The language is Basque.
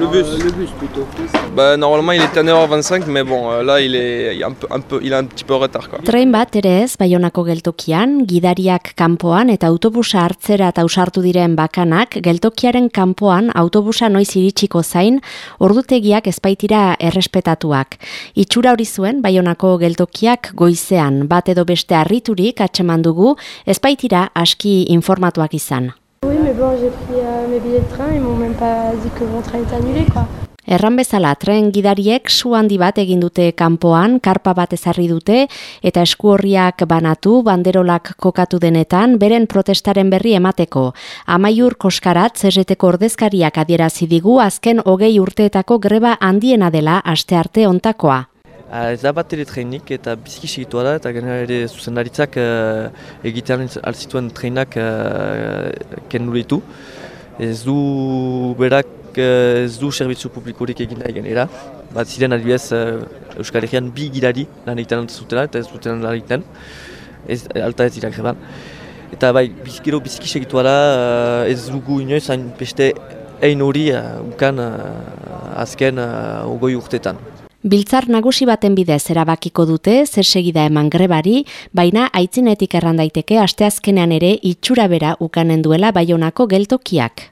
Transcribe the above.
Le bus. Euh, le bus plutôt. Bah, normalement, il est à 9h25, mais bon, euh, là, il, est, il, est un peu, un peu, il a un petit peu retard. Quoi. Train bat ere ez Baionako geltokian, gidariak kanpoan eta autobusa hartzera eta ausartu diren bakanak, geltokiaren kanpoan autobusa noiz iritsiko zain, ordutegiak ezpaitira errespetatuak. Itxura hori zuen Baionako geltokiak goizean, bat edo beste harriturik atxeman dugu, ezpaitira aski informatuak izan. Bon, j'ai pris euh, mes billets de train, ils m'ont même pas dit que mon train était annulé, quoi. Erran bezala, tren gidariek su handi bat egin dute kanpoan, karpa bat ezarri dute, eta esku horriak banatu, banderolak kokatu denetan, beren protestaren berri emateko. Amaiur koskarat, zerreteko ordezkariak adierazi digu, azken hogei urteetako greba handiena dela aste arte ontakoa. Ez da bat ere trenik eta biziki segitua da eta genera ere zuzendaritzak uh, egitean alzituen trenak uh, kendu ditu. Ez du berak ez du zerbitzu publikorik egin nahi genera. Bat ziren adibidez uh, Euskal Herrian bi gidari lan egiten zutela eta ez zuten lan egiten. Ez, alta ez dira greban. Eta bai, bizikiro biziki segitua da uh, ez dugu inoiz hain beste egin hori uh, ukan uh, azken uh, ogoi urtetan. Biltzar nagusi baten bidez erabakiko dute zer segida eman grebari, baina aitzinetik erran daiteke asteazkenean ere itxura bera ukanen duela Baionako geltokiak.